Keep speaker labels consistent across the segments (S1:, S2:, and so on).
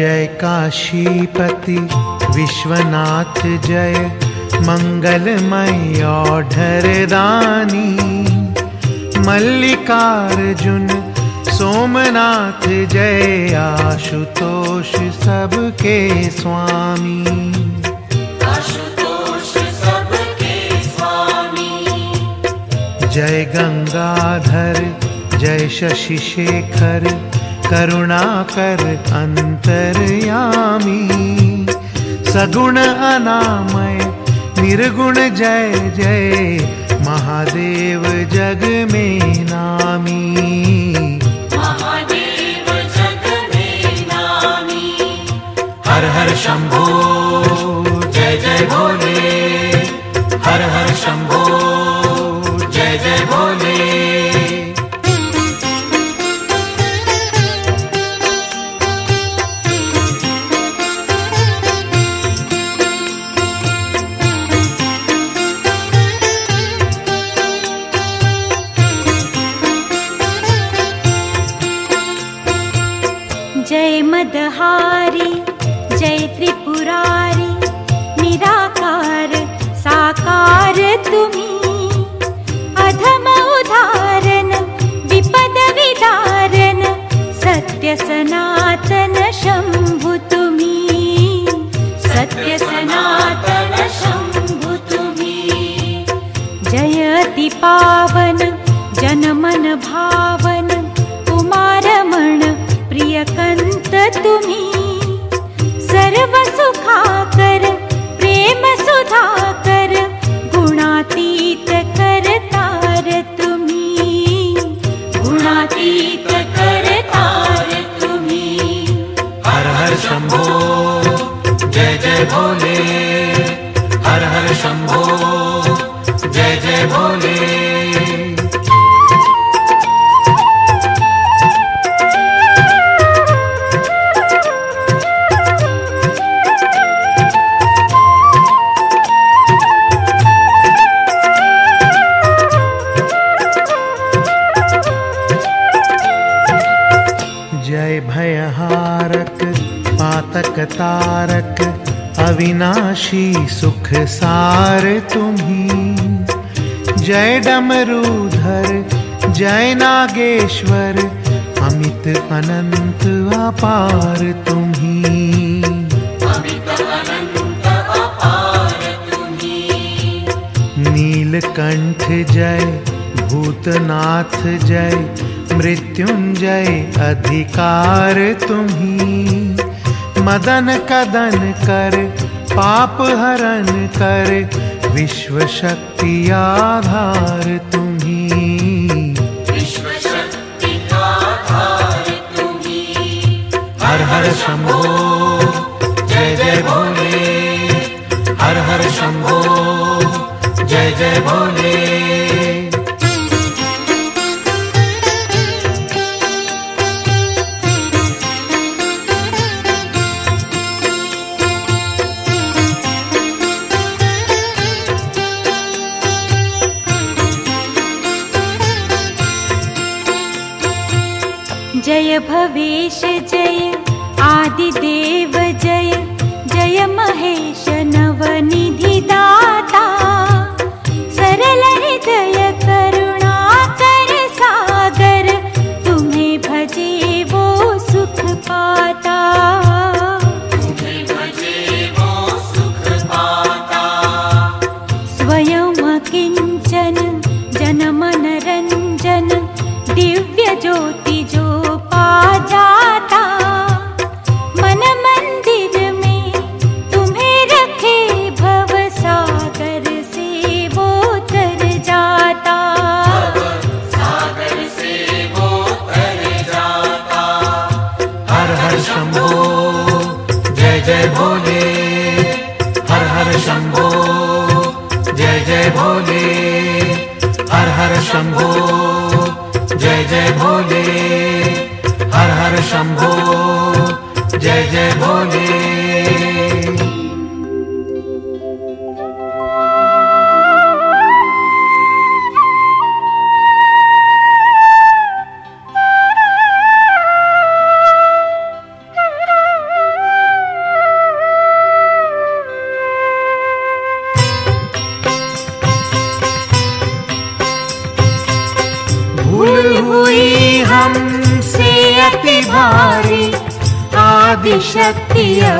S1: जय काशीपति विश्वनाथ जय। मंगलमय औढर दानी मल्लिकार्जुन सोमनाथ जय। आशुतोष सबके स्वामी।
S2: आशुतोष सबके स्वामी।
S1: जय गंगाधर जय शशि शेखर। करुणाकर अंतर्यामी। सगुण अनामय निर्गुण जय जय महादेव जग में नामी।
S2: महादेव जग में नामी।
S1: हर हर शंभो जय जय भोले। हर हर शंभो। जय
S3: त्रिपुरारी निराकार साकार तुम्ही। अधम उदाहरण विपद विदारण सत्य सनातन शंभु तुम्ही। सत्य सनातन शंभु तुम्ही। जयति पावन जनमन भावन उमारमण प्रियकंत तुम्ही सर्व सुखाकर प्रेम सुधाकर
S1: अविनाशी सुख सार तुम्ही। जय डमरूधर जय नागेश्वर अमित अनंत अपार
S2: अमित अनंत अपार तुम्ही।
S1: नीलकंठ जय भूतनाथ जय मृत्युंजय अधिकार तुम्ही। मदन कदन कर पाप हरण कर विश्व शक्ति आधार तुम्ही।
S2: विश्व शक्ति आधार तुम्ही।
S1: हर हर शंभो जय जय भोले। हर हर शंभो जय जय भोले।
S3: भवेश जय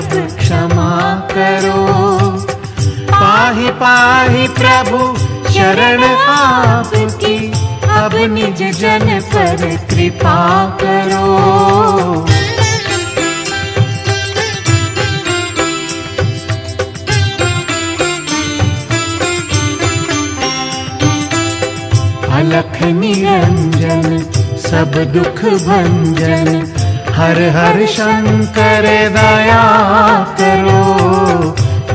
S1: अब क्षमा करो। पाहि पाहि प्रभु, शरण आपकी। अब निज जन पर कृपा करो। अलख निरंजन, सब दुख भंजन हर हर शंकर दया करो,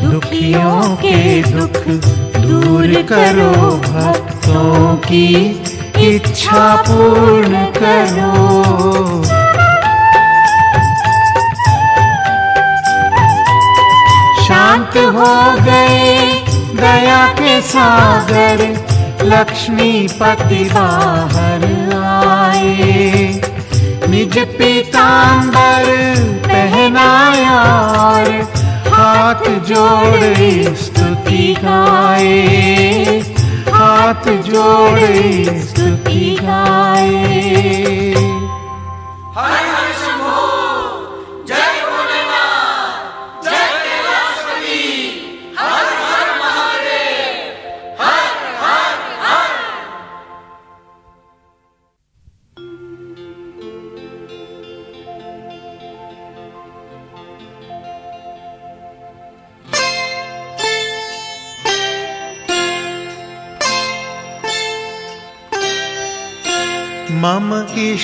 S1: दुखियों के दुख दूर करो, भक्तों की इच्छा पूर्ण करो। शांत हो गए दया के सागर लक्ष्मी पति बाहर आए। निज पीतांबर पहनाया हाथ जोड़े स्तुति गाए। हाथ जोड़े स्तुति गाए।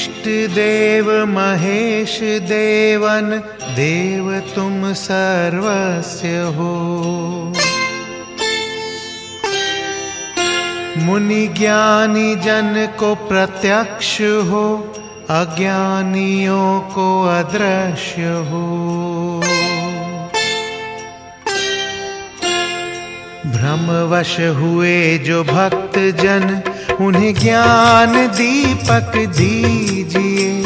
S1: इष्ट देव महेश देवन, देव तुम सर्वस्य हो। मुनि ज्ञानी जन को प्रत्यक्ष हो, अज्ञानियों को अदृश्य हो। भ्रमवश हुए जो भक्त जन उन्हें ज्ञान दीपक दीजिए।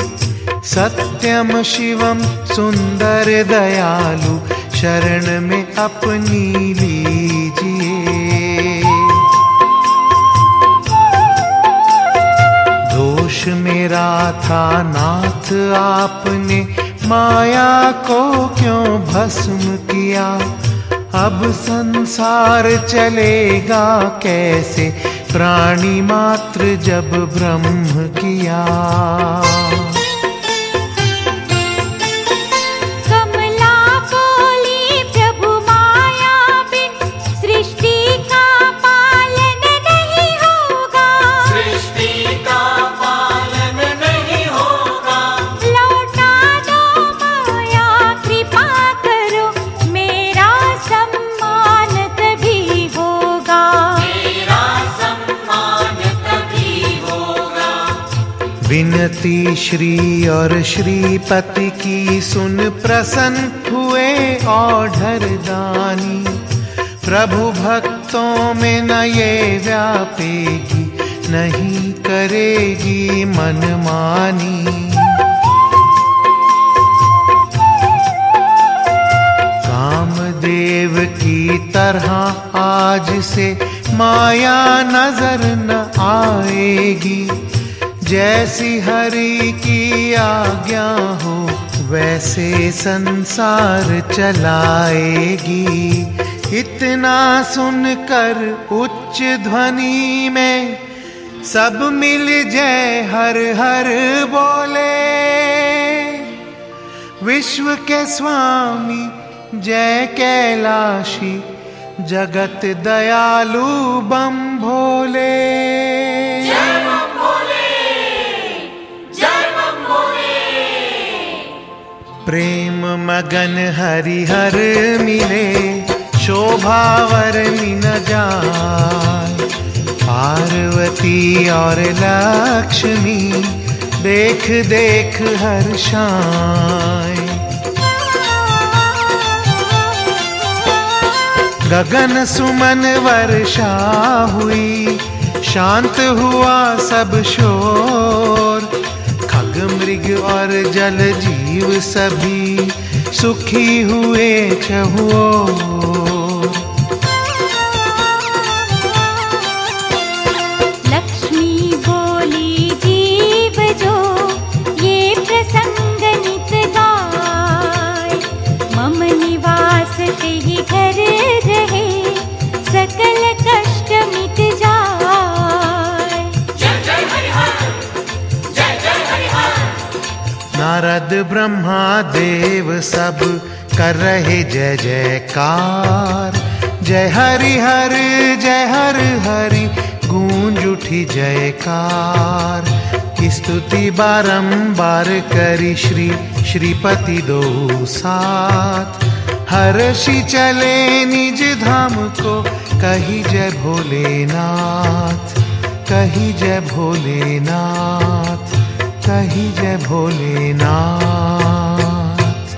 S1: सत्यम शिवम सुंदर दयालु शरण में अपनी लीजिए। दोष मेरा था नाथ आपने, माया को क्यों भस्म किया? अब संसार चलेगा कैसे? प्राणी मात्र जब ब्रह्म किया श्रीपति की सुन प्रसन्न हुए औढ़र दानी। प्रभु भक्तों में न ये व्यापेगी, नहीं करेगी मनमानी कामदेव की तरह आज से माया नज़र न आएगी। जैसी हरि की आज्ञा हो, वैसे संसार चलाएगी। इतना सुनकर उच्च ध्वनि में सब मिल जय हर हर बोले। विश्व के स्वामी जय कैलाशी, जगत दयालु बम भोले। प्रेम मगन हरिहर मिले, शोभावर न जाय। पार्वती और लक्ष्मी, देख देख हर्षाय गगन सुमन वर्षा हुई, शांत हुआ सब शोर। खग मृग और जल जीव सभी सुखी हुए चहुओर नारद ब्रह्मा देव सब कर रहे जय जयकार। जय हरि हर, जय हर हरि, गूंज उठी जयकार। स्तुति बारंबार करी श्री श्रीपति दो साथ। हर्षि चले निज धाम को, कही जय भोलेनाथ, कही जय भोलेनाथ। कही जय भोलेनाथ।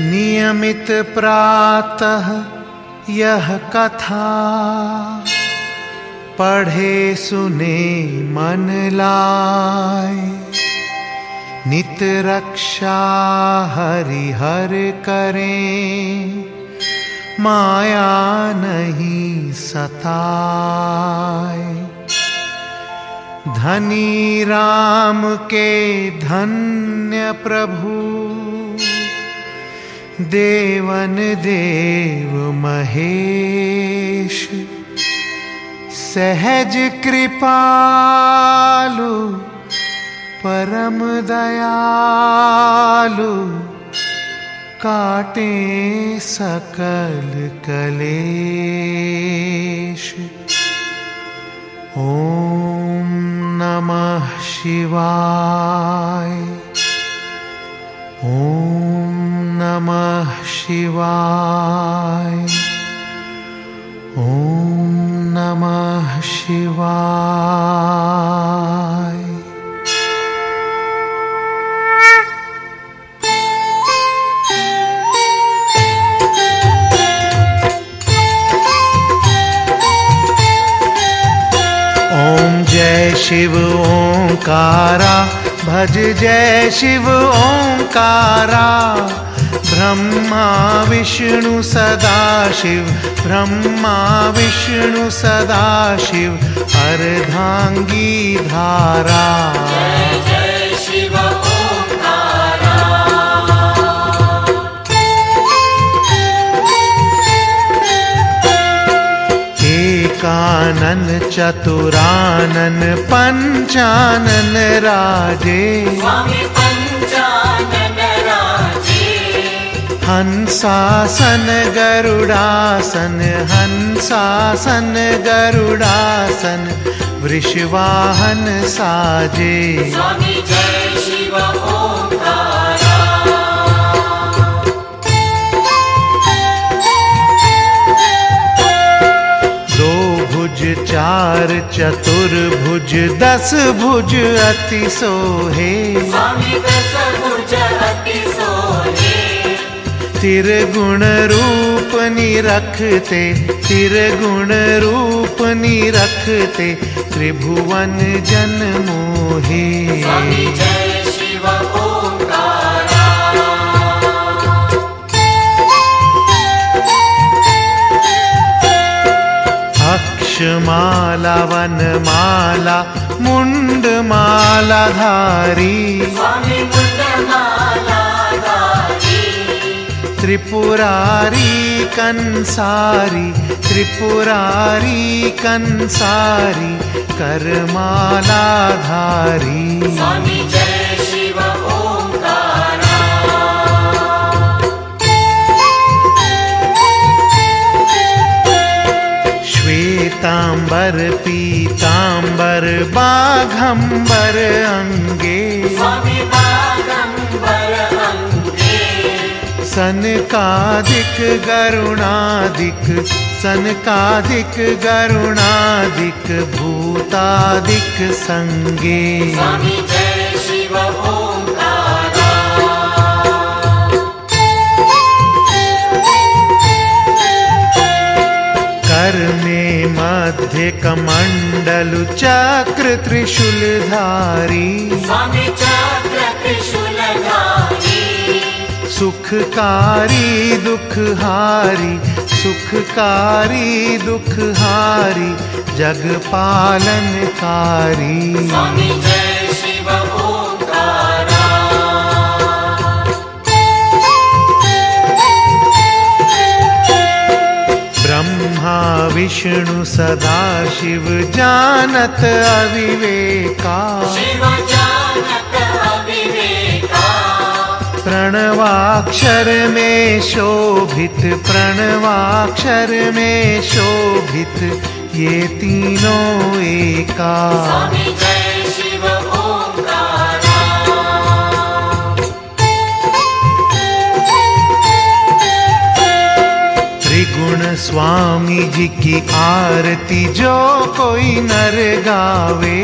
S1: नियमित प्रातः यह कथा। पढ़े, सुने, मन लाए। नित रक्षा हरि हर करें। माया नहीं सताए। धनी राम के धन्य प्रभु। देवन देव महेश, सहज कृपालु, परम दयालु, काटे सकल कलेश। नमः शिवाय। ॐ नमः शिवाय शिव ओंकारा, भज जय शिव ओंकारा। ब्रह्मा विष्णु सदा शिव ब्रह्मा विष्णु सदा शिव अर्धांगी धारा।
S2: जय जय शिव
S1: एकानन चतुरानन पंचानन राजे।
S2: स्वामी पंचानन राजे।
S1: हंसासन गरुडासन हंसासन गरुडासन वृषवाहन साजे।
S2: स्वामी जय शिव
S1: चार चतुर्भुज दस भुज अति सोहे।
S2: स्वामी दस भुज अति सोहे।
S1: तिरगुण रूप निरखते तिरगुण रूप निरखते त्रिभुवन जन मोहे।
S2: स्वामी जय शिव ओंकारा
S1: अक्षमाला वनमाला मुण्डमाला धारी।
S2: धारी।
S1: त्रिपुरारी कंसारी त्रिपुरारी कंसारी करमाला श्वेतांबर पीतांबर बाघंबर अंगे।
S2: स्वामी बागंबर अंगे।
S1: सनकादिक गरुणादिक सनकादिक गरुणादिक भूतादिक संगे।
S2: स्वामी जय शिव ओंकारा।
S1: कर में मध्य कमंडलु चक्र त्रिशूलधारी
S2: स्वामी चक्र त्रिशूलधारी
S1: सुखकारी दुखहारी सुखकारी दुखहारी जगपालनकारी।
S2: स्वामी जय।
S1: विष्णु सदा शिव जानत अविवेका।
S2: शिव जानत अविवेका।
S1: प्रणवाक्षर में शोभित प्रणवाक्षर में शोभित ये तीनों एका।
S2: स्वामी
S1: जी की आरती
S2: जो कोई नर गावे।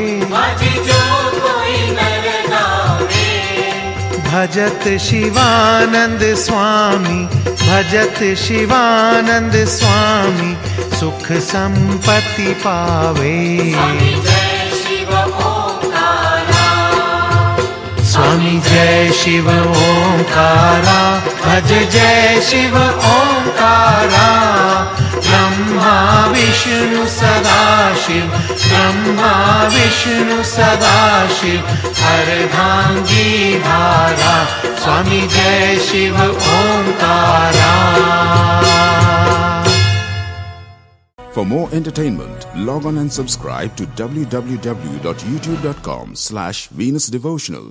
S1: भजत शिवानंद स्वामी भजत शिवानंद स्वामी सुख संपत्ति पावे।
S2: स्वामी जय शिव ओंकारा।
S1: स्वामी जय शिव ओंकारा भज जय शिव ओंकारा ब्रह्मा विष्णु सदा शिव ब्रह्मा विष्णु सदा शिव अर्धांगी धारा स्वामी जय Shiv Omkara
S4: For more entertainment, log on and subscribe to www.youtube.com slash Venus Devotional.